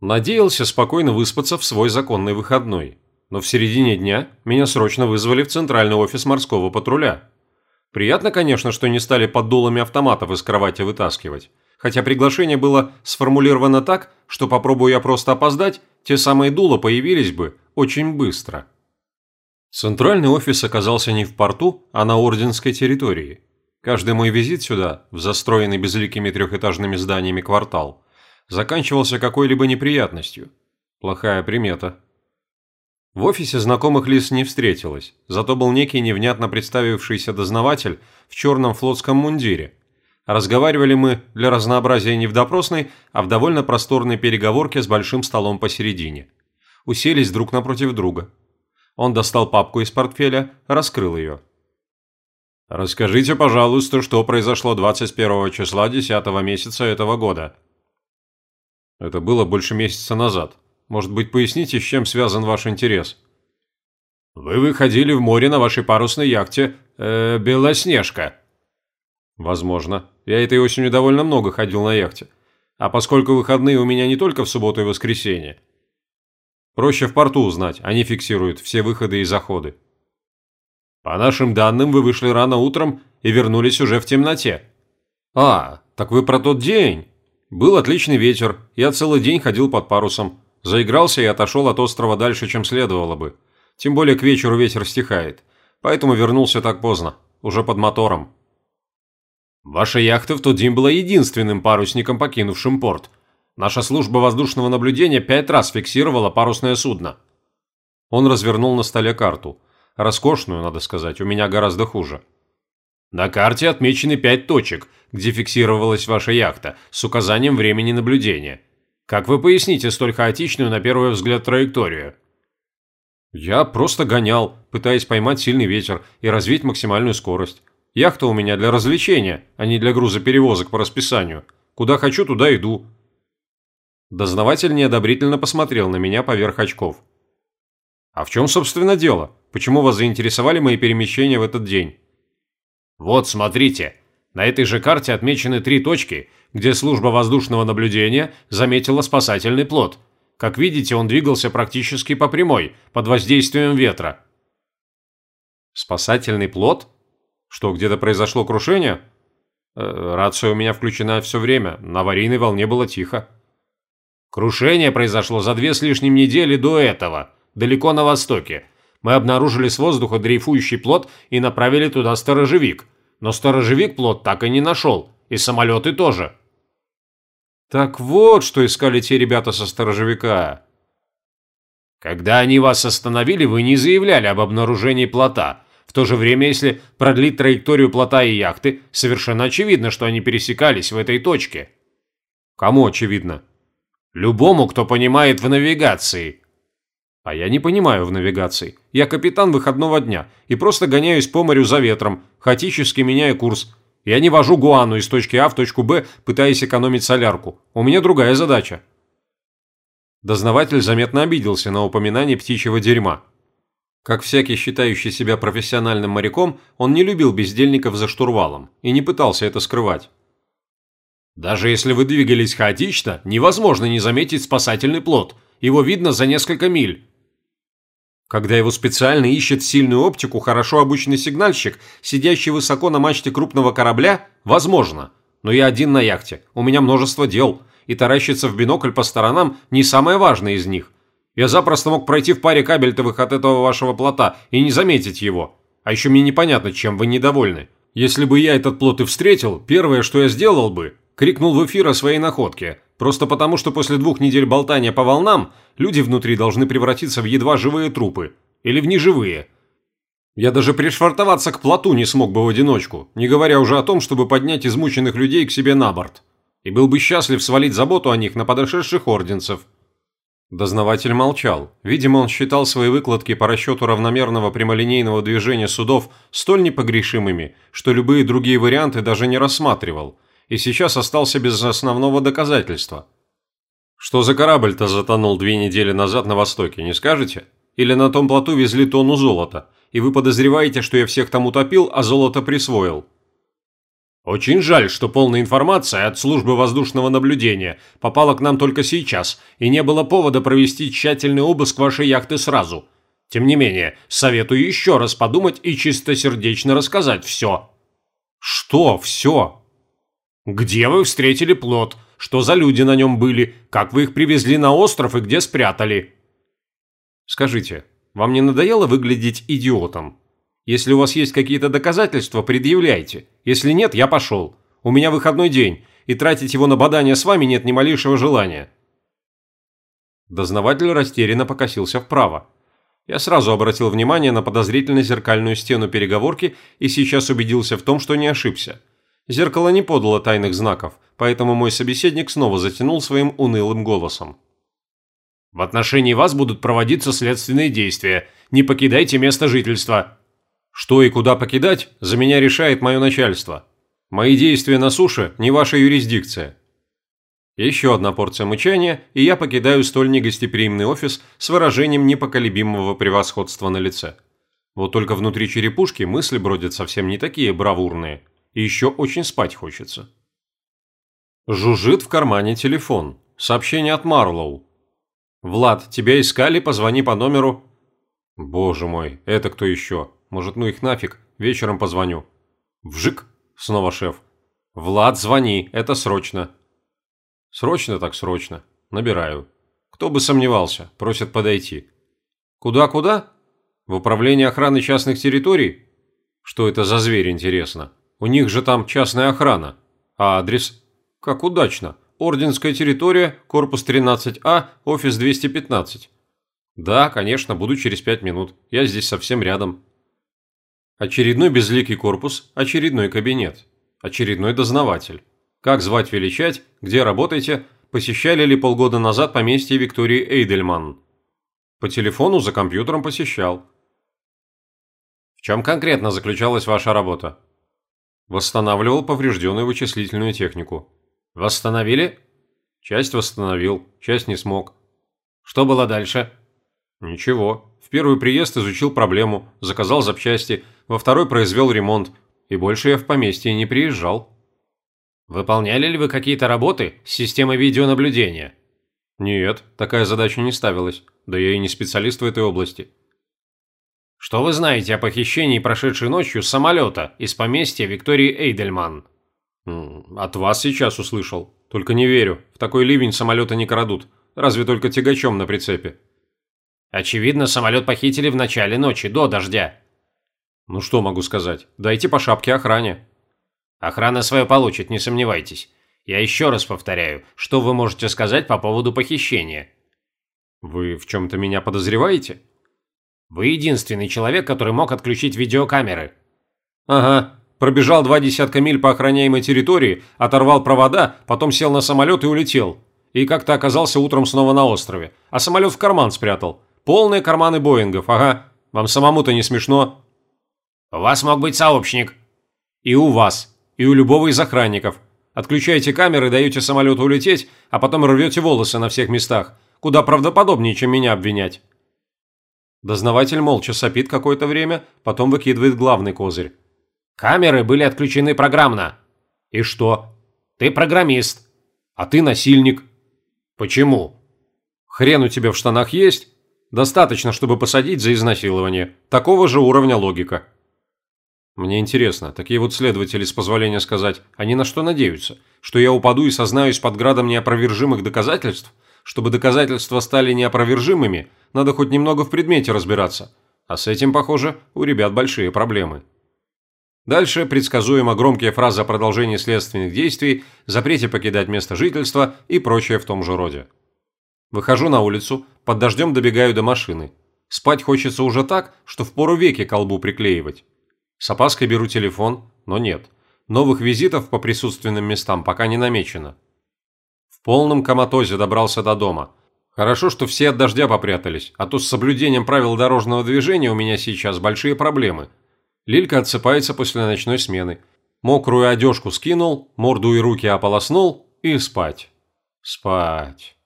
Надеялся спокойно выспаться в свой законный выходной. Но в середине дня меня срочно вызвали в центральный офис морского патруля. Приятно, конечно, что не стали под дулами автоматов из кровати вытаскивать. Хотя приглашение было сформулировано так, что попробую я просто опоздать, те самые дула появились бы очень быстро. Центральный офис оказался не в порту, а на Орденской территории. Каждый мой визит сюда, в застроенный безликими трехэтажными зданиями квартал, заканчивался какой-либо неприятностью. Плохая примета. В офисе знакомых лиц не встретилось, зато был некий невнятно представившийся дознаватель в черном флотском мундире. Разговаривали мы для разнообразия не в допросной, а в довольно просторной переговорке с большим столом посередине. Уселись друг напротив друга. Он достал папку из портфеля, раскрыл ее. «Расскажите, пожалуйста, что произошло 21 числа 10 месяца этого года?» Это было больше месяца назад. Может быть, поясните, с чем связан ваш интерес? Вы выходили в море на вашей парусной яхте э, «Белоснежка». Возможно. Я этой осенью довольно много ходил на яхте. А поскольку выходные у меня не только в субботу и воскресенье. Проще в порту узнать, они фиксируют все выходы и заходы. По нашим данным, вы вышли рано утром и вернулись уже в темноте. А, так вы про тот день. Был отличный ветер, я целый день ходил под парусом. Заигрался и отошел от острова дальше, чем следовало бы. Тем более к вечеру ветер стихает. Поэтому вернулся так поздно, уже под мотором. Ваша яхта в тот день была единственным парусником, покинувшим порт. Наша служба воздушного наблюдения пять раз фиксировала парусное судно. Он развернул на столе карту. Роскошную, надо сказать, у меня гораздо хуже. На карте отмечены пять точек, где фиксировалась ваша яхта, с указанием времени наблюдения. Как вы поясните столь хаотичную на первый взгляд траекторию? Я просто гонял, пытаясь поймать сильный ветер и развить максимальную скорость. Яхта у меня для развлечения, а не для грузоперевозок по расписанию. Куда хочу, туда иду. Дознаватель неодобрительно посмотрел на меня поверх очков. А в чем, собственно, дело? Почему вас заинтересовали мои перемещения в этот день? Вот, смотрите. На этой же карте отмечены три точки, где служба воздушного наблюдения заметила спасательный плот. Как видите, он двигался практически по прямой, под воздействием ветра. Спасательный плот? Что, где-то произошло крушение? Э, рация у меня включена все время, на аварийной волне было тихо. Крушение произошло за две с лишним недели до этого, далеко на востоке. Мы обнаружили с воздуха дрейфующий плот и направили туда сторожевик – но сторожевик плод так и не нашел, и самолеты тоже. Так вот, что искали те ребята со сторожевика. Когда они вас остановили, вы не заявляли об обнаружении плота. В то же время, если продлить траекторию плота и яхты, совершенно очевидно, что они пересекались в этой точке. Кому очевидно? Любому, кто понимает в навигации. А я не понимаю в навигации. Я капитан выходного дня и просто гоняюсь по морю за ветром, хаотически меняя курс. Я не вожу гуану из точки А в точку Б, пытаясь экономить солярку. У меня другая задача. Дознаватель заметно обиделся на упоминание птичьего дерьма. Как всякий считающий себя профессиональным моряком, он не любил бездельников за штурвалом и не пытался это скрывать. Даже если вы двигались хаотично, невозможно не заметить спасательный плот. Его видно за несколько миль. Когда его специально ищет сильную оптику хорошо обученный сигнальщик, сидящий высоко на мачте крупного корабля, возможно. Но я один на яхте, у меня множество дел, и таращиться в бинокль по сторонам не самое важное из них. Я запросто мог пройти в паре кабельтовых от этого вашего плота и не заметить его. А еще мне непонятно, чем вы недовольны. Если бы я этот плот и встретил, первое, что я сделал бы, крикнул в эфир о своей находке, Просто потому, что после двух недель болтания по волнам люди внутри должны превратиться в едва живые трупы. Или в неживые. Я даже пришвартоваться к плоту не смог бы в одиночку, не говоря уже о том, чтобы поднять измученных людей к себе на борт. И был бы счастлив свалить заботу о них на подошедших орденцев. Дознаватель молчал. Видимо, он считал свои выкладки по расчету равномерного прямолинейного движения судов столь непогрешимыми, что любые другие варианты даже не рассматривал – и сейчас остался без основного доказательства. Что за корабль-то затонул две недели назад на Востоке, не скажете? Или на том плоту везли тонну золота, и вы подозреваете, что я всех там утопил, а золото присвоил? Очень жаль, что полная информация от службы воздушного наблюдения попала к нам только сейчас, и не было повода провести тщательный обыск вашей яхты сразу. Тем не менее, советую еще раз подумать и чистосердечно рассказать все. Что все? Где вы встретили плод? Что за люди на нем были? Как вы их привезли на остров и где спрятали? Скажите, вам не надоело выглядеть идиотом? Если у вас есть какие-то доказательства, предъявляйте. Если нет, я пошел. У меня выходной день, и тратить его на бадание с вами нет ни малейшего желания». Дознаватель растерянно покосился вправо. Я сразу обратил внимание на подозрительно зеркальную стену переговорки и сейчас убедился в том, что не ошибся. Зеркало не подало тайных знаков, поэтому мой собеседник снова затянул своим унылым голосом. «В отношении вас будут проводиться следственные действия. Не покидайте место жительства. Что и куда покидать, за меня решает мое начальство. Мои действия на суше – не ваша юрисдикция. Еще одна порция мычания, и я покидаю столь негостеприимный офис с выражением непоколебимого превосходства на лице. Вот только внутри черепушки мысли бродят совсем не такие бравурные, и еще очень спать хочется. Жужжит в кармане телефон. Сообщение от Марлоу. «Влад, тебя искали, позвони по номеру...» «Боже мой, это кто еще?» Может, ну их нафиг, вечером позвоню. Вжик, снова шеф. Влад, звони, это срочно. Срочно так срочно. Набираю. Кто бы сомневался, просят подойти. Куда-куда? В управление охраны частных территорий? Что это за зверь, интересно? У них же там частная охрана. А адрес? Как удачно. Орденская территория, корпус 13А, офис 215. Да, конечно, буду через пять минут. Я здесь совсем рядом. Очередной безликий корпус, очередной кабинет, очередной дознаватель. Как звать величать, где работаете, посещали ли полгода назад поместье Виктории Эйдельман? По телефону за компьютером посещал. В чем конкретно заключалась ваша работа? Восстанавливал поврежденную вычислительную технику. Восстановили? Часть восстановил, часть не смог. Что было дальше? Ничего. В первый приезд изучил проблему, заказал запчасти, во второй произвел ремонт, и больше я в поместье не приезжал. Выполняли ли вы какие-то работы с системой видеонаблюдения? Нет, такая задача не ставилась, да я и не специалист в этой области. Что вы знаете о похищении прошедшей ночью самолета из поместья Виктории Эйдельман? От вас сейчас услышал. Только не верю, в такой ливень самолеты не крадут, разве только тягачом на прицепе. Очевидно, самолет похитили в начале ночи, до дождя. Ну что могу сказать? Дайте по шапке охране. Охрана свое получит, не сомневайтесь. Я еще раз повторяю, что вы можете сказать по поводу похищения? Вы в чем-то меня подозреваете? Вы единственный человек, который мог отключить видеокамеры. Ага, пробежал два десятка миль по охраняемой территории, оторвал провода, потом сел на самолет и улетел. И как-то оказался утром снова на острове, а самолет в карман спрятал. Полные карманы Боингов, ага. Вам самому-то не смешно? У вас мог быть сообщник. И у вас. И у любого из охранников. Отключаете камеры, даете самолету улететь, а потом рвете волосы на всех местах. Куда правдоподобнее, чем меня обвинять. Дознаватель молча сопит какое-то время, потом выкидывает главный козырь. Камеры были отключены программно. И что? Ты программист. А ты насильник. Почему? Хрен у тебя в штанах есть? Достаточно, чтобы посадить за изнасилование. Такого же уровня логика. Мне интересно, такие вот следователи, с позволения сказать, они на что надеются? Что я упаду и сознаюсь под градом неопровержимых доказательств? Чтобы доказательства стали неопровержимыми, надо хоть немного в предмете разбираться. А с этим, похоже, у ребят большие проблемы. Дальше предсказуемо громкие фразы о продолжении следственных действий, запрете покидать место жительства и прочее в том же роде. Выхожу на улицу, под дождем добегаю до машины. Спать хочется уже так, что впору веки колбу приклеивать. С опаской беру телефон, но нет. Новых визитов по присутственным местам пока не намечено. Полном коматозе добрался до дома. Хорошо, что все от дождя попрятались, а то с соблюдением правил дорожного движения у меня сейчас большие проблемы. Лилька отсыпается после ночной смены. Мокрую одежку скинул, морду и руки ополоснул и спать. Спать.